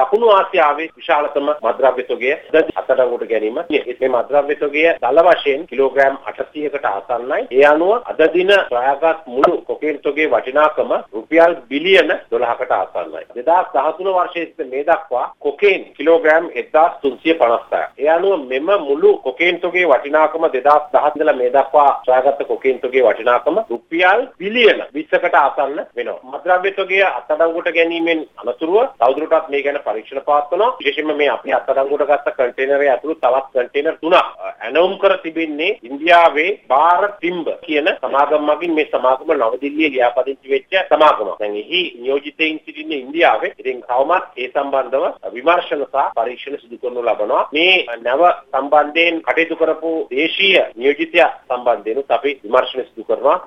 දකුණු ආසියාවේ විශාලතම මද්‍රව්‍ය තොගය අත්අඩංගුවට ගැනීම. මේ මද්‍රව්‍ය තොගය දල වශයෙන් කිලෝග්‍රෑම් 800කට ආසන්නයි. ඒ අනුව අද දින සොයාගත් මුළු කොකේන් තොගයේ වටිනාකම රුපියල් බිලියන 12කට ආසන්නයි. 2013 වර්ෂයේ සිට මේ දක්වා කොකේන් කිලෝග්‍රෑම් 1350ක්. ඒ අනුව මෙම මුළු කොකේන් තොගයේ වටිනාකම 2010 ඉඳලා මේ දක්වා සොයාගත් කොකේන් තොගයේ වටිනාකම රුපියල් බිලියන 20කට ආසන්න වෙනවා. මද්‍රව්‍ය තොගය අත්අඩංගුවට ගැනීමෙන් අනතුරුව තවදුරටත් මේ ගැන පරීක්ෂණ පවත්වනවා. විශේෂයෙන්ම මේ අපි අත්අඩංගුවට ගත්ත කන්ටේනරය ඇතුළු තවත් කන්ටේනර් තුනක් ඇනවුම් කර තිබෙන්නේ ඉන්දියාවේ බාර තිම්බ කියන සමාගම මගින් මේ සමාගම නවදිල්ලියේ ලියාපදිංචි වෙච්ච සමාගමක්. දැන් එහි නියෝජිතයින් සිටින්නේ ඉන්දියාවේ. ඉතින් තවමත් ඒ සම්බන්ධව විමර්ශන සහ පරීක්ෂණ සිදු කරනු ලබනවා. මේ නැව සම්බන්ධයෙන් කටයුතු කරපු දේශීය නියෝජිතයා සම්බන්ධයෙන් අපි විමර්ශන සිදු කරනවා.